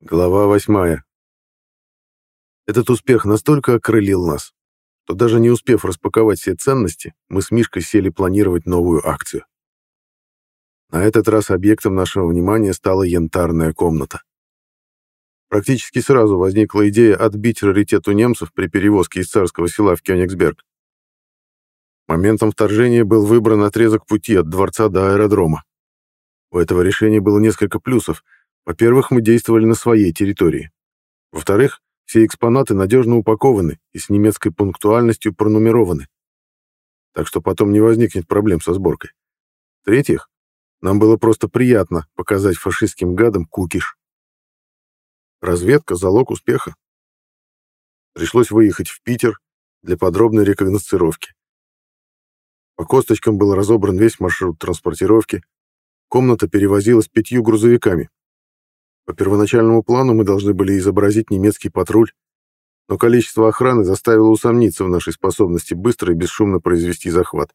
Глава восьмая. Этот успех настолько окрылил нас, что даже не успев распаковать все ценности, мы с Мишкой сели планировать новую акцию. На этот раз объектом нашего внимания стала янтарная комната. Практически сразу возникла идея отбить раритет у немцев при перевозке из царского села в Кёнигсберг. Моментом вторжения был выбран отрезок пути от дворца до аэродрома. У этого решения было несколько плюсов — во-первых, мы действовали на своей территории. Во-вторых, все экспонаты надежно упакованы и с немецкой пунктуальностью пронумерованы. Так что потом не возникнет проблем со сборкой. В-третьих, нам было просто приятно показать фашистским гадам кукиш. Разведка — залог успеха. Пришлось выехать в Питер для подробной рекогносцировки. По косточкам был разобран весь маршрут транспортировки. Комната перевозилась пятью грузовиками, по первоначальному плану мы должны были изобразить немецкий патруль, но количество охраны заставило усомниться в нашей способности быстро и бесшумно произвести захват.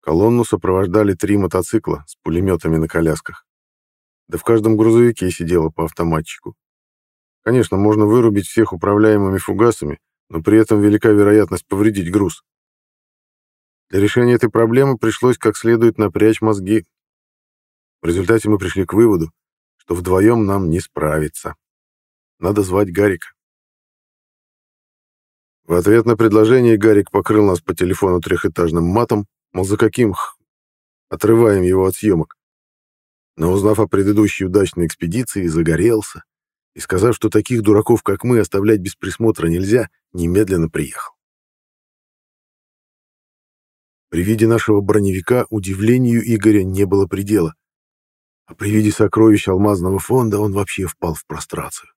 Колонну сопровождали три мотоцикла с пулеметами на колясках. Да в каждом грузовике сидело по автоматчику. Конечно, можно вырубить всех управляемыми фугасами, но при этом велика вероятность повредить груз. Для решения этой проблемы пришлось как следует напрячь мозги. В результате мы пришли к выводу, что вдвоем нам не справиться. Надо звать Гарика. В ответ на предложение Гарик покрыл нас по телефону трехэтажным матом, мол, за каким х... отрываем его от съемок. Но узнав о предыдущей удачной экспедиции, загорелся и, сказав, что таких дураков, как мы, оставлять без присмотра нельзя, немедленно приехал. При виде нашего броневика удивлению Игоря не было предела а при виде сокровищ алмазного фонда он вообще впал в прострацию.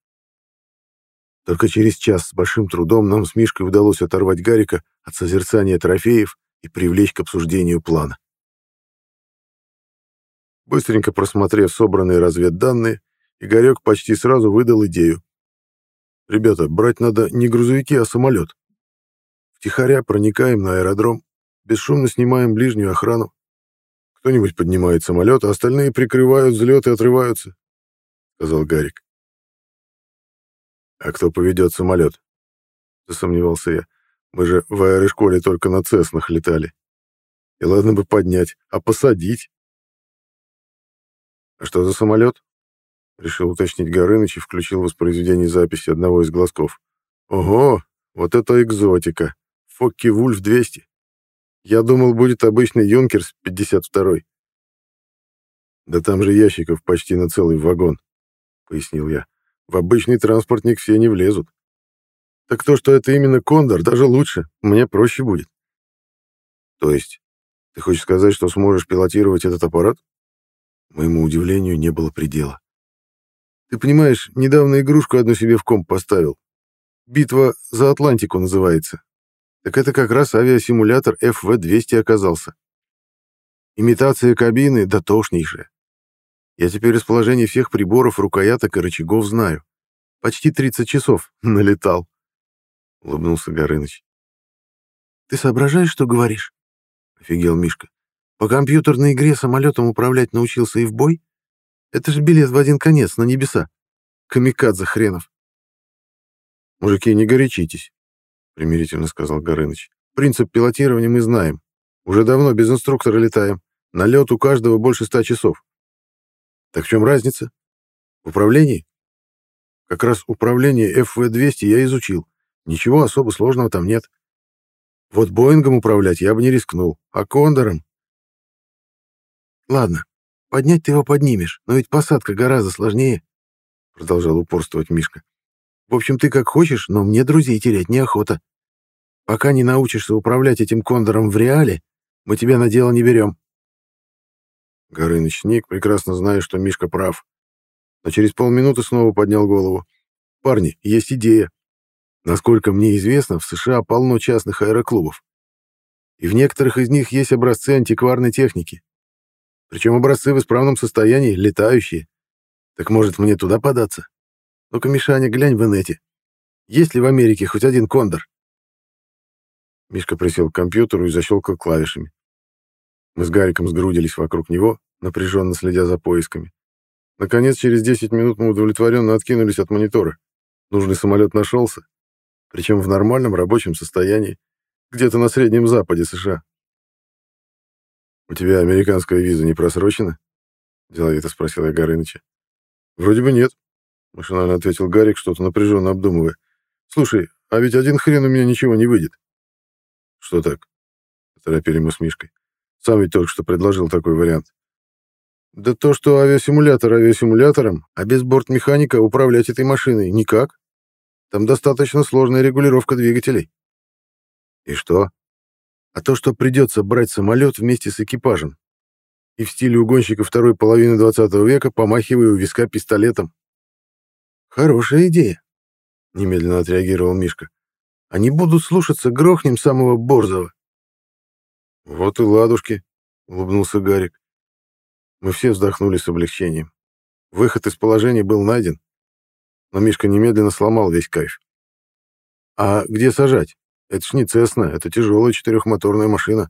Только через час с большим трудом нам с Мишкой удалось оторвать Гарика от созерцания трофеев и привлечь к обсуждению плана. Быстренько просмотрев собранные разведданные, Игорек почти сразу выдал идею. «Ребята, брать надо не грузовики, а самолет. Втихаря проникаем на аэродром, бесшумно снимаем ближнюю охрану, кто-нибудь поднимает самолет, а остальные прикрывают взлет и отрываются, — сказал Гарик. «А кто поведет самолет?» — засомневался я. «Мы же в аэрошколе только на Цеснах летали. И ладно бы поднять, а посадить?» «А что за самолет?» — решил уточнить Горыныч и включил воспроизведение записи одного из глазков. «Ого, вот это экзотика! Фокки Вульф 200. Я думал, будет обычный Юнкерс 52-й. Да там же ящиков почти на целый вагон, пояснил я. В обычный транспортник все не влезут. Так то, что это именно Кондор, даже лучше. Мне проще будет. То есть, ты хочешь сказать, что сможешь пилотировать этот аппарат? Моему удивлению не было предела. Ты понимаешь, недавно игрушку одну себе в комп поставил. «Битва за Атлантику» называется. Так это как раз авиасимулятор FV-200 оказался. Имитация кабины дотошнейшая. Я теперь расположение всех приборов, рукояток и рычагов знаю. Почти 30 часов налетал. Улыбнулся Горыныч. Ты соображаешь, что говоришь? Офигел Мишка. По компьютерной игре самолетом управлять научился и в бой? Это же билет в один конец, на небеса. Камикадзе хренов. Мужики, не горячитесь примирительно сказал Горыныч. Принцип пилотирования мы знаем. Уже давно без инструктора летаем. На лед у каждого больше ста часов. Так в чем разница? В управлении? Как раз управление FV-200 я изучил. Ничего особо сложного там нет. Вот Боингом управлять я бы не рискнул, а Кондором... Ладно, поднять ты его поднимешь, но ведь посадка гораздо сложнее, продолжал упорствовать Мишка. В общем, ты как хочешь, но мне друзей терять неохота. Пока не научишься управлять этим кондором в реале, мы тебя на дело не берем. Горыныч Ник, прекрасно зная, что Мишка прав. Но через полминуты снова поднял голову. «Парни, есть идея. Насколько мне известно, в США полно частных аэроклубов. И в некоторых из них есть образцы антикварной техники. Причем образцы в исправном состоянии, летающие. Так может мне туда податься?» Ну-ка, Мишаня, глянь в инете. Есть ли в Америке хоть один кондор?» Мишка присел к компьютеру и защелкал клавишами. Мы с Гариком сгрудились вокруг него, напряженно следя за поисками. Наконец, через 10 минут мы удовлетворенно откинулись от монитора. Нужный самолет нашелся, причем в нормальном рабочем состоянии, где-то на Среднем Западе США. «У тебя американская виза не просрочена?» — деловито спросил я Горыныча. «Вроде бы нет», — машинально ответил Гарик, что-то напряженно обдумывая. «Слушай, а ведь один хрен у меня ничего не выйдет». «Что так?» — торопили мы с Мишкой. «Сам ведь только что предложил такой вариант». «Да то, что авиасимулятор авиасимулятором, а без бортмеханика управлять этой машиной никак. Там достаточно сложная регулировка двигателей». «И что?» «А то, что придется брать самолет вместе с экипажем. И в стиле угонщика второй половины 20 века помахивая у виска пистолетом». «Хорошая идея», — немедленно отреагировал Мишка. «Они будут слушаться, грохнем самого Борзова». «Вот и ладушки», — улыбнулся Гарик. Мы все вздохнули с облегчением. Выход из положения был найден, но Мишка немедленно сломал весь кайф. «А где сажать? Это ж не Цесна, это тяжелая четырехмоторная машина».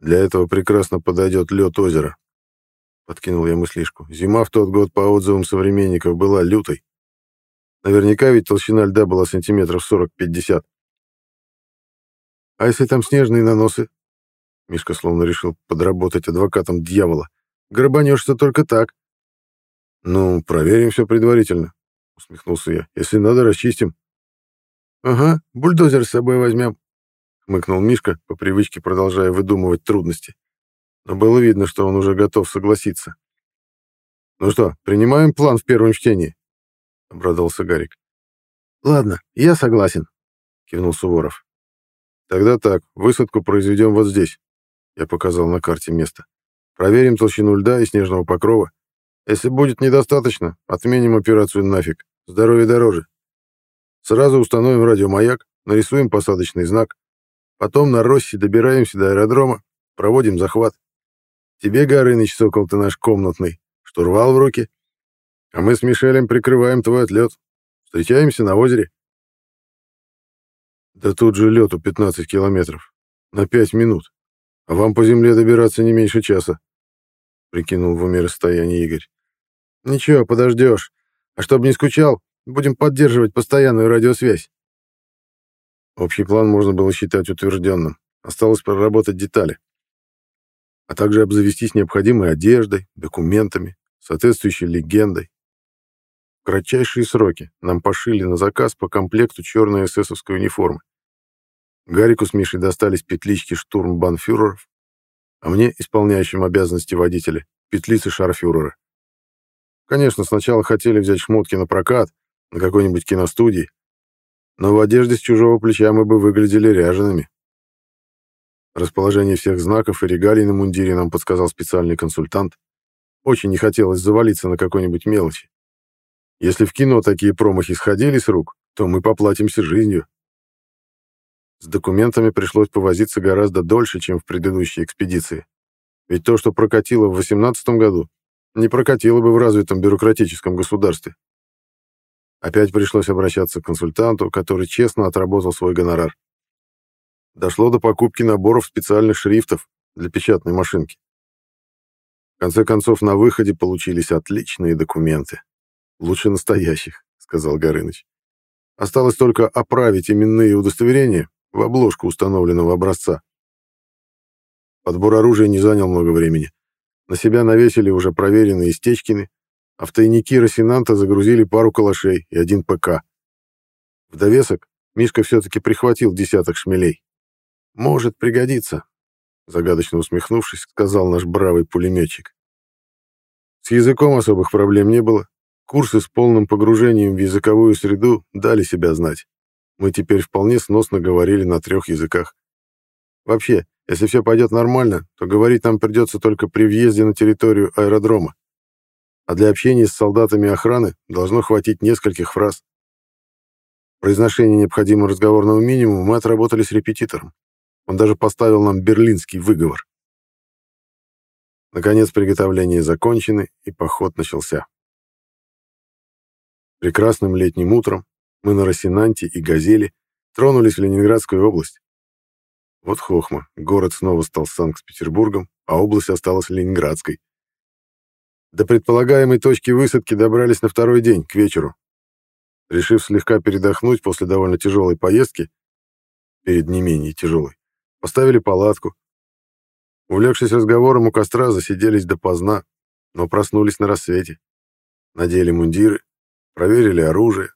«Для этого прекрасно подойдет лед озера», — подкинул я мыслишку. «Зима в тот год, по отзывам современников, была лютой. Наверняка ведь толщина льда была сантиметров 40-50. А если там снежные наносы? Мишка словно решил подработать адвокатом дьявола. Грабанешься только так. Ну, проверим все предварительно, усмехнулся я. Если надо, расчистим. Ага, бульдозер с собой возьмем, хмыкнул Мишка, по привычке продолжая выдумывать трудности. Но было видно, что он уже готов согласиться. «Ну что, принимаем план в первом чтении?» — обрадовался Гарик. «Ладно, я согласен», — кивнул Суворов. «Тогда так, высадку произведем вот здесь», — я показал на карте место. «Проверим толщину льда и снежного покрова. Если будет недостаточно, отменим операцию нафиг. Здоровье дороже. Сразу установим радиомаяк, нарисуем посадочный знак. Потом на Росси добираемся до аэродрома, проводим захват. Тебе, Горыныч, сокол ты наш комнатный, штурвал в руки. А мы с Мишелем прикрываем твой отлет. Встречаемся на озере. Да тут же лету 15 километров. На 5 минут. А вам по земле добираться не меньше часа. Прикинул в уме расстояние Игорь. Ничего, подождешь. А чтобы не скучал, будем поддерживать постоянную радиосвязь. Общий план можно было считать утвержденным. Осталось проработать детали. А также обзавестись необходимой одеждой, документами, соответствующей легендой. В кратчайшие сроки нам пошили на заказ по комплекту черной эсэсовской униформы. Гарику с Мишей достались петлички штурмбанфюреров, а мне, исполняющим обязанности водителя, петлицы шарфюрера. Конечно, сначала хотели взять шмотки на прокат, на какой-нибудь киностудии, но в одежде с чужого плеча мы бы выглядели ряжеными. Расположение всех знаков и регалий на мундире нам подсказал специальный консультант. Очень не хотелось завалиться на какой-нибудь мелочи. Если в кино такие промахи сходили с рук, то мы поплатимся жизнью. С документами пришлось повозиться гораздо дольше, чем в предыдущей экспедиции. Ведь то, что прокатило в 18 году, не прокатило бы в развитом бюрократическом государстве. Опять пришлось обращаться к консультанту, который честно отработал свой гонорар. Дошло до покупки наборов специальных шрифтов для печатной машинки. В конце концов, на выходе получились отличные документы. Лучше настоящих, сказал Горыныч. Осталось только оправить именные удостоверения в обложку установленного образца. Подбор оружия не занял много времени. На себя навесили уже проверенные Стечкины, а в тайники Росинанта загрузили пару калашей и один ПК. В довесок Мишка все-таки прихватил десяток шмелей. «Может пригодиться», — загадочно усмехнувшись, сказал наш бравый пулеметчик. С языком особых проблем не было, Курсы с полным погружением в языковую среду дали себя знать. Мы теперь вполне сносно говорили на трех языках. Вообще, если все пойдет нормально, то говорить нам придется только при въезде на территорию аэродрома. А для общения с солдатами охраны должно хватить нескольких фраз. Произношение необходимого разговорного минимума мы отработали с репетитором. Он даже поставил нам берлинский выговор. Наконец приготовления закончены, и поход начался. Прекрасным летним утром мы на Росинанте и Газели тронулись в Ленинградскую область. Вот хохма, город снова стал Санкт-Петербургом, а область осталась Ленинградской. До предполагаемой точки высадки добрались на второй день, к вечеру. Решив слегка передохнуть после довольно тяжелой поездки, перед не менее тяжелой, поставили палатку. Увлекшись разговором у костра, засиделись допоздна, но проснулись на рассвете. Надели мундиры, проверили оружие,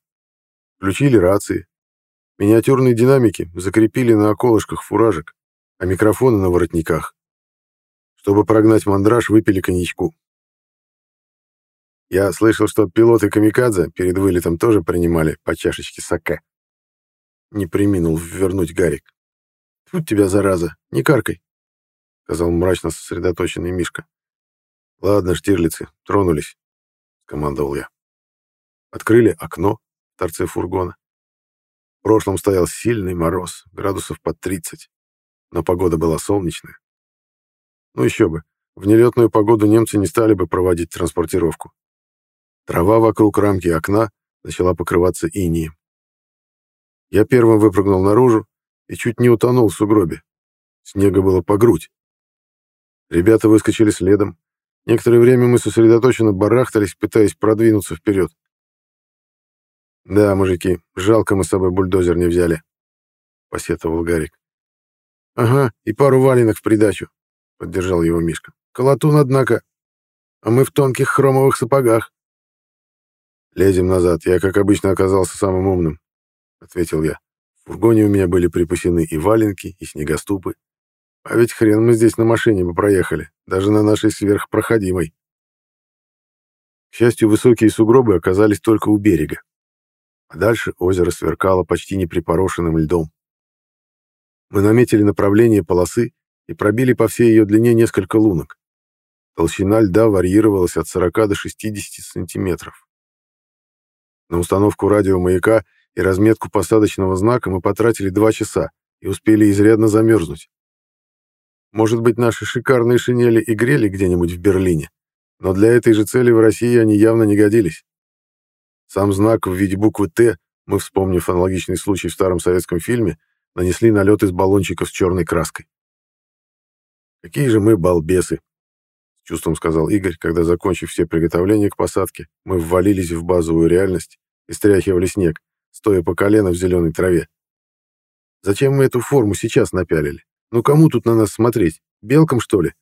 включили рации. Миниатюрные динамики закрепили на околышках фуражек, а микрофоны на воротниках. Чтобы прогнать мандраж, выпили коньячку. Я слышал, что пилоты Камикадзе перед вылетом тоже принимали по чашечке саке. Не приминул ввернуть Гарик. Тут тебя, зараза, не каркай, — сказал мрачно сосредоточенный Мишка. Ладно, штирлицы, тронулись, — командовал я. Открыли окно в торце фургона. В прошлом стоял сильный мороз, градусов под 30, но погода была солнечная. Ну еще бы, в нелетную погоду немцы не стали бы проводить транспортировку. Трава вокруг рамки окна начала покрываться инием. Я первым выпрыгнул наружу и чуть не утонул в сугробе. Снега было по грудь. Ребята выскочили следом. Некоторое время мы сосредоточенно барахтались, пытаясь продвинуться вперед. «Да, мужики, жалко мы с собой бульдозер не взяли», — посетовал Гарик. «Ага, и пару валенок в придачу», — поддержал его Мишка. «Колотун, однако. А мы в тонких хромовых сапогах». «Лезем назад. Я, как обычно, оказался самым умным», — ответил я. В фургоне у меня были припасены и валенки, и снегоступы. А ведь хрен мы здесь на машине бы проехали, даже на нашей сверхпроходимой. К счастью, высокие сугробы оказались только у берега. А дальше озеро сверкало почти неприпорошенным льдом. Мы наметили направление полосы и пробили по всей ее длине несколько лунок. Толщина льда варьировалась от 40 до 60 сантиметров. На установку радиомаяка и разметку посадочного знака мы потратили два часа и успели изрядно замерзнуть. Может быть, наши шикарные шинели и грели где-нибудь в Берлине, но для этой же цели в России они явно не годились. Сам знак в виде буквы «Т», мы, вспомнив аналогичный случай в старом советском фильме, нанесли налет из баллончиков с черной краской. «Какие же мы балбесы!» — с чувством сказал Игорь, когда, закончив все приготовления к посадке, мы ввалились в базовую реальность и стряхивали снег, стоя по колено в зеленой траве. «Зачем мы эту форму сейчас напялили? Ну кому тут на нас смотреть? Белкам, что ли?»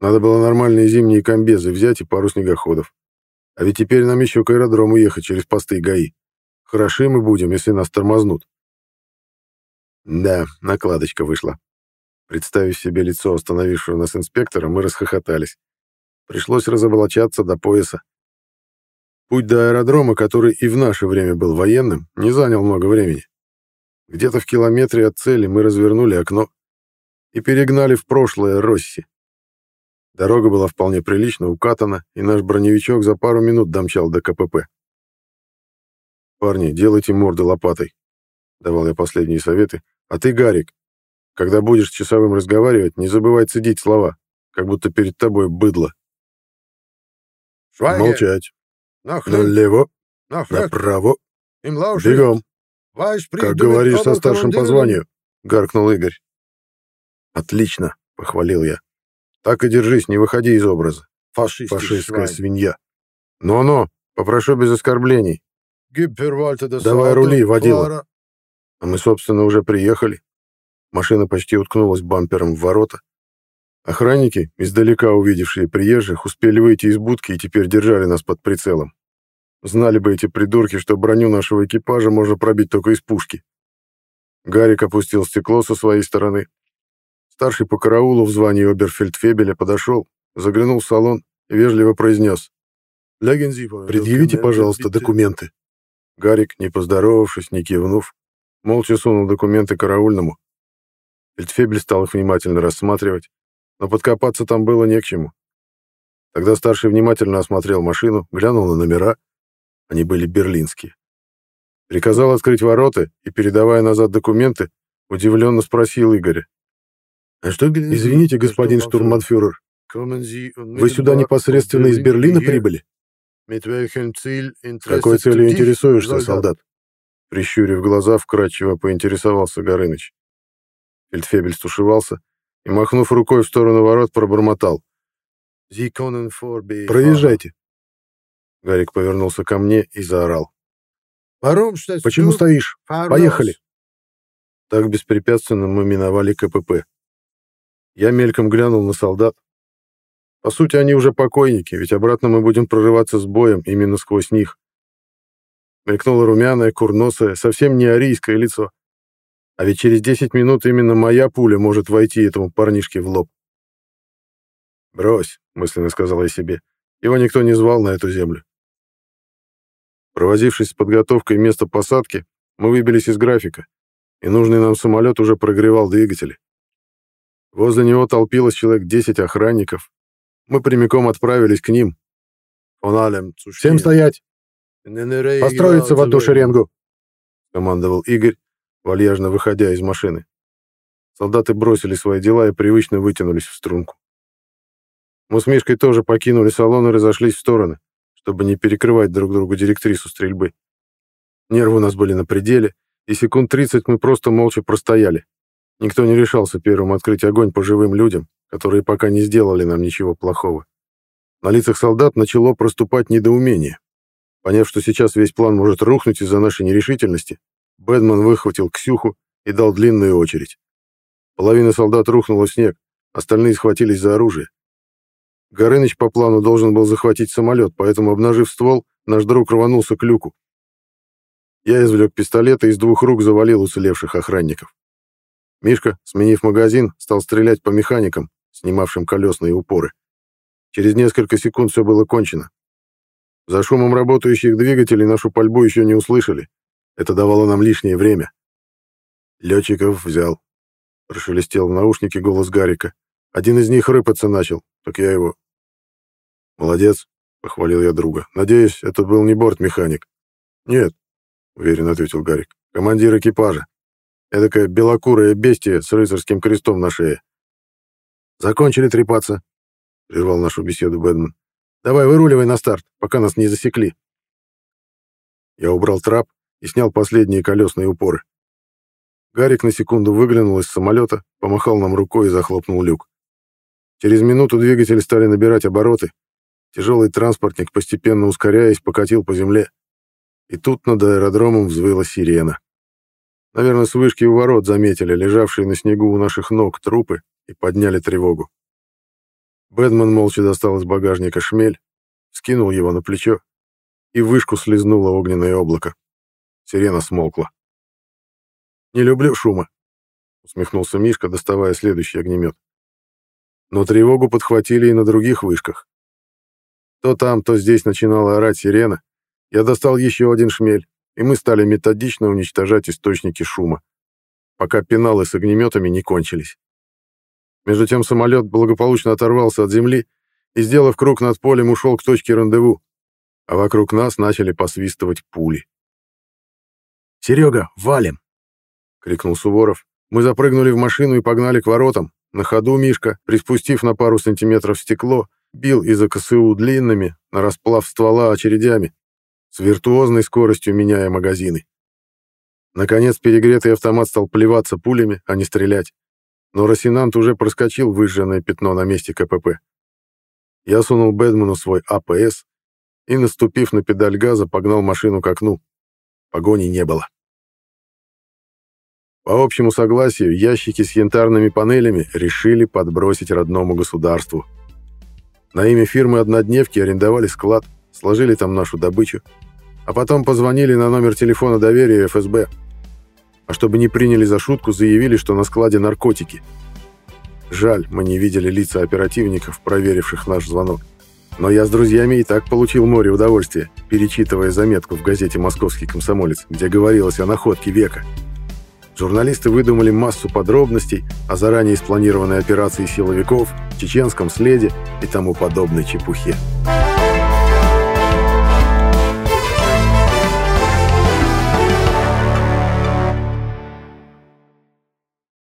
Надо было нормальные зимние комбезы взять и пару снегоходов. А ведь теперь нам еще к аэродрому ехать через посты ГАИ. Хороши мы будем, если нас тормознут. Да, накладочка вышла. Представив себе лицо остановившего нас инспектора, мы расхохотались. Пришлось разоблачаться до пояса. Путь до аэродрома, который и в наше время был военным, не занял много времени. Где-то в километре от цели мы развернули окно и перегнали в прошлое Росси. Дорога была вполне прилично укатана, и наш броневичок за пару минут домчал до КПП. «Парни, делайте морды лопатой», — давал я последние советы. «А ты, Гарик, когда будешь с часовым разговаривать, не забывай цедить слова, как будто перед тобой быдло. Швайгер. Молчать. Налево, направо. Бегом. Как говоришь со старшим по званию, гаркнул Игорь. Отлично, похвалил я. Так и держись, не выходи из образа. Фашистская свинья. Но-но, попрошу без оскорблений. Давай рули, водила. А мы, собственно, уже приехали. Машина почти уткнулась бампером в ворота. Охранники, издалека увидевшие приезжих, успели выйти из будки и теперь держали нас под прицелом. Знали бы эти придурки, что броню нашего экипажа можно пробить только из пушки. Гарик опустил стекло со своей стороны. Старший по караулу в звании оберфельдфебеля подошел, заглянул в салон и вежливо произнес. «Предъявите, пожалуйста, документы». Гарик, не поздоровавшись, не кивнув, молча сунул документы караульному. Фельдфебель стал их внимательно рассматривать, но подкопаться там было не к чему. Тогда старший внимательно осмотрел машину, глянул на номера. Они были берлинские. Приказал открыть ворота и, передавая назад документы, удивленно спросил Игоря. «А что, извините, господин штурманфюрер, вы сюда непосредственно из Берлина прибыли?» «Какой целью интересуешься, солдат?» Прищурив глаза, вкратчиво поинтересовался Горыныч. Фельдфебель стушевался и, махнув рукой в сторону ворот, пробормотал. Проезжайте. Гарик повернулся ко мне и заорал. Почему стоишь? Поехали. Так беспрепятственно мы миновали КПП. Я мельком глянул на солдат. По сути, они уже покойники, ведь обратно мы будем прорываться с боем именно сквозь них. Мелькнуло румяное, курносое, совсем не арийское лицо. А ведь через 10 минут именно моя пуля может войти этому парнишке в лоб. «Брось», — мысленно сказал я себе, — «его никто не звал на эту землю». Провозившись с подготовкой места посадки, мы выбились из графика, и нужный нам самолет уже прогревал двигатели. Возле него толпилось человек 10 охранников. Мы прямиком отправились к ним. «Всем стоять! Построиться в одну шеренгу!» — командовал Игорь, вальяжно выходя из машины. Солдаты бросили свои дела и привычно вытянулись в струнку. Мы с Мишкой тоже покинули салон и разошлись в стороны, чтобы не перекрывать друг другу директрису стрельбы. Нервы у нас были на пределе, и секунд 30 мы просто молча простояли. Никто не решался первым открыть огонь по живым людям, которые пока не сделали нам ничего плохого. На лицах солдат начало проступать недоумение. Поняв, что сейчас весь план может рухнуть из-за нашей нерешительности, Бэдман выхватил Ксюху и дал длинную очередь. Половина солдат рухнула в снег, остальные схватились за оружие. Горыныч по плану должен был захватить самолет, поэтому, обнажив ствол, наш друг рванулся к люку. Я извлек пистолет и из двух рук завалил уцелевших охранников. Мишка, сменив магазин, стал стрелять по механикам, снимавшим колесные упоры. Через несколько секунд все было кончено. За шумом работающих двигателей нашу пальбу еще не услышали. Это давало нам лишнее время. Летчиков взял. Прошелестел в наушнике голос Гарика. Один из них рыпаться начал, так я его... Молодец, похвалил я друга. Надеюсь, это был не бортмеханик. Нет, уверенно ответил Гарик. Командир экипажа. Эдакое белокурое бестие с рыцарским крестом на шее. Закончили трепаться, прервал нашу беседу Бэдман. Давай выруливай на старт, пока нас не засекли. Я убрал трап и снял последние колесные упоры. Гарик на секунду выглянул из самолета, помахал нам рукой и захлопнул люк. Через минуту двигатели стали набирать обороты. Тяжелый транспортник, постепенно ускоряясь, покатил по земле. И тут над аэродромом взвыла сирена. Наверное, с вышки у ворот заметили лежавшие на снегу у наших ног трупы и подняли тревогу. Бэдман молча достал из багажника шмель, скинул его на плечо, и вышку слезнуло огненное облако. Сирена смолкла. «Не люблю шума», — усмехнулся Мишка, доставая следующий огнемет. Но тревогу подхватили и на других вышках. То там, то здесь начинала орать сирена. Я достал еще один шмель, и мы стали методично уничтожать источники шума, пока пеналы с огнеметами не кончились. Между тем самолет благополучно оторвался от земли и, сделав круг над полем, ушел к точке рандеву, а вокруг нас начали посвистывать пули. «Серега, валим!» — крикнул Суворов. Мы запрыгнули в машину и погнали к воротам. На ходу Мишка, приспустив на пару сантиметров стекло, бил из АКСУ длинными, на расплав ствола очередями, с виртуозной скоростью меняя магазины. Наконец перегретый автомат стал плеваться пулями, а не стрелять но Росинант уже проскочил выжженное пятно на месте КПП. Я сунул Бэдману свой АПС и, наступив на педаль газа, погнал машину к окну. Погони не было. По общему согласию, ящики с янтарными панелями решили подбросить родному государству. На имя фирмы-однодневки арендовали склад, сложили там нашу добычу, а потом позвонили на номер телефона доверия ФСБ – а чтобы не приняли за шутку, заявили, что на складе наркотики. Жаль, мы не видели лица оперативников, проверивших наш звонок. Но я с друзьями и так получил море удовольствия, перечитывая заметку в газете «Московский комсомолец», где говорилось о находке века. Журналисты выдумали массу подробностей о заранее спланированной операции силовиков, чеченском следе и тому подобной чепухе.